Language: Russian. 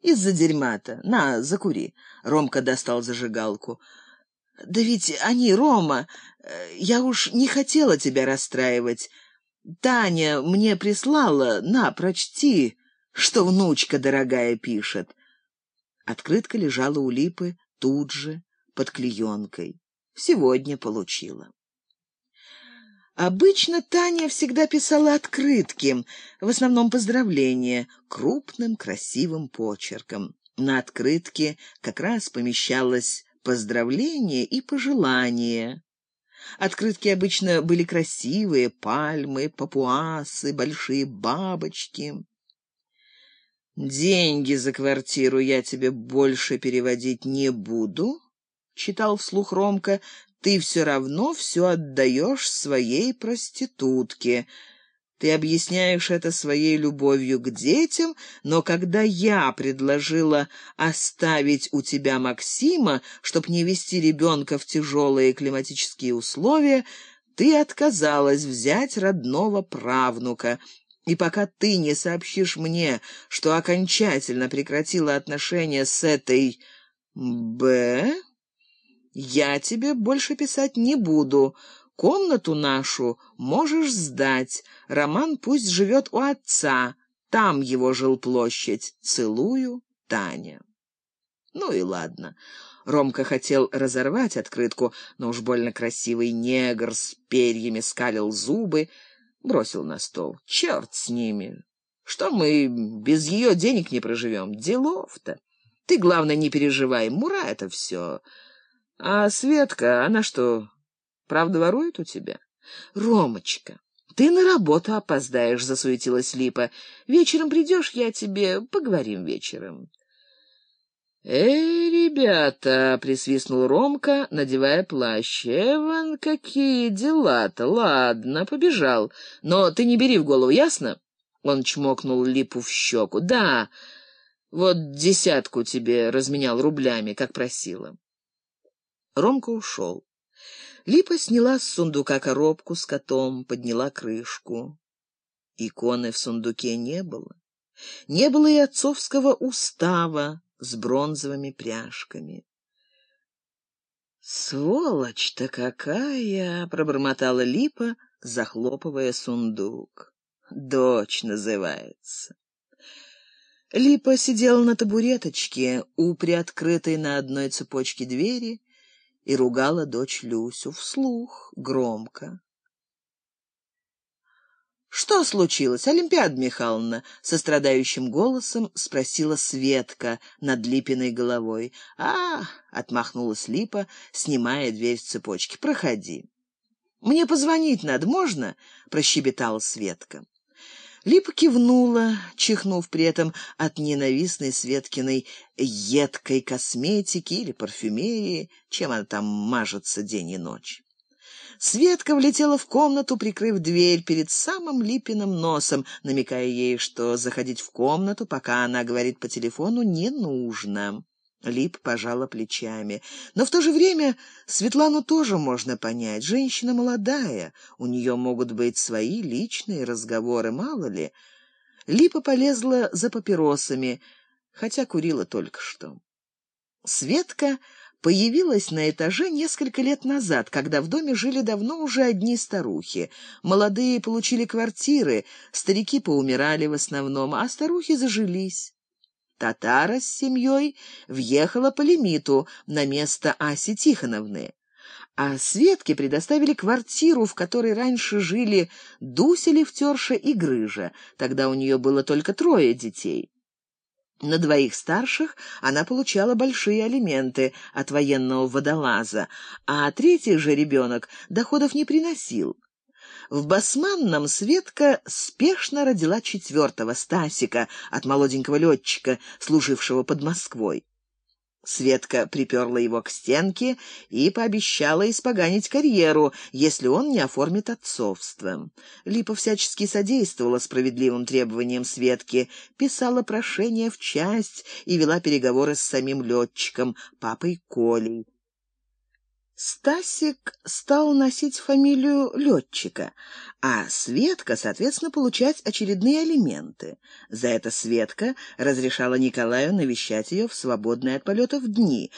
Из-за дерьма-то. На, закури. Ромка достал зажигалку. Да ведь они, Рома, э, я уж не хотела тебя расстраивать. Таня мне прислала, на, прочти, что внучка дорогая пишет. Открытка лежала у Липы тут же, под клеенкой. Сегодня получила. Обычно Таня всегда писала открытки, в основном поздравления, крупным красивым почерком. На открытке как раз помещалось поздравление и пожелание. Открытки обычно были красивые, пальмы, папуасы, большие бабочки. «Деньги за квартиру я тебе больше переводить не буду», — читал вслух Ромка, — «ты все равно все отдаешь своей проститутке». Ты объясняешь это своей любовью к детям, но когда я предложила оставить у тебя Максима, чтоб не вести ребенка в тяжелые климатические условия, ты отказалась взять родного правнука. И пока ты не сообщишь мне, что окончательно прекратила отношения с этой Б, я тебе больше писать не буду. Комнату нашу можешь сдать. Роман пусть живет у отца. Там его жилплощадь. Целую, Таня. Ну и ладно. Ромка хотел разорвать открытку, но уж больно красивый негр с перьями скалил зубы, бросил на стол. Черт с ними! Что мы без ее денег не проживем? Делов-то. Ты, главное, не переживай, мура это все. А Светка, она что, Правда, воруют у тебя? Ромочка, ты на работу опоздаешь, засуетилась Липа. Вечером придешь, я тебе поговорим вечером. «Эй, ребята!» — присвистнул Ромка, надевая плащ. «Эван, какие дела-то! Ладно, побежал. Но ты не бери в голову, ясно?» Он чмокнул Липу в щеку. «Да, вот десятку тебе разменял рублями, как просила». Ромка ушел. Липа сняла с сундука коробку с котом, подняла крышку. Иконы в сундуке не было. Не было и отцовского устава с бронзовыми пряжками. «Сволочь-то какая!» — пробормотала Липа, захлопывая сундук. «Дочь называется». Липа сидела на табуреточке у приоткрытой на одной цепочке двери и ругала дочь Люсю вслух, громко. «Что случилось, Олимпиада Михайловна?» — со страдающим голосом спросила Светка над Липиной головой. «А, — отмахнулась Липа, снимая дверь с цепочки, — проходи». «Мне позвонить надо, можно?» — прощебетала Светка. Липа кивнула, чихнув при этом от ненавистной Светкиной едкой косметики или парфюмерии, чем она там мажется день и ночь. Светка влетела в комнату, прикрыв дверь перед самым Липиным носом, намекая ей, что заходить в комнату, пока она говорит по телефону, не нужно. Лип пожала плечами. Но в то же время Светлану тоже можно понять. Женщина молодая, у нее могут быть свои личные разговоры, мало ли. Липа полезла за папиросами, хотя курила только что. Светка появилась на этаже несколько лет назад, когда в доме жили давно уже одни старухи. Молодые получили квартиры, старики поумирали в основном, а старухи зажились. Татара с семьей въехала по лимиту на место Аси Тихоновны. А Светке предоставили квартиру, в которой раньше жили Дуся Левтерша и Грыжа. Тогда у нее было только трое детей. На двоих старших она получала большие алименты от военного водолаза, а третий же ребенок доходов не приносил. В Басманном Светка спешно родила четвертого, Стасика, от молоденького летчика, служившего под Москвой. Светка приперла его к стенке и пообещала испоганить карьеру, если он не оформит отцовство. Липа всячески содействовала справедливым требованиям Светки, писала прошение в часть и вела переговоры с самим летчиком, папой Колей. Стасик стал носить фамилию летчика, а Светка, соответственно, получать очередные алименты. За это Светка разрешала Николаю навещать ее в свободные от полетов дни,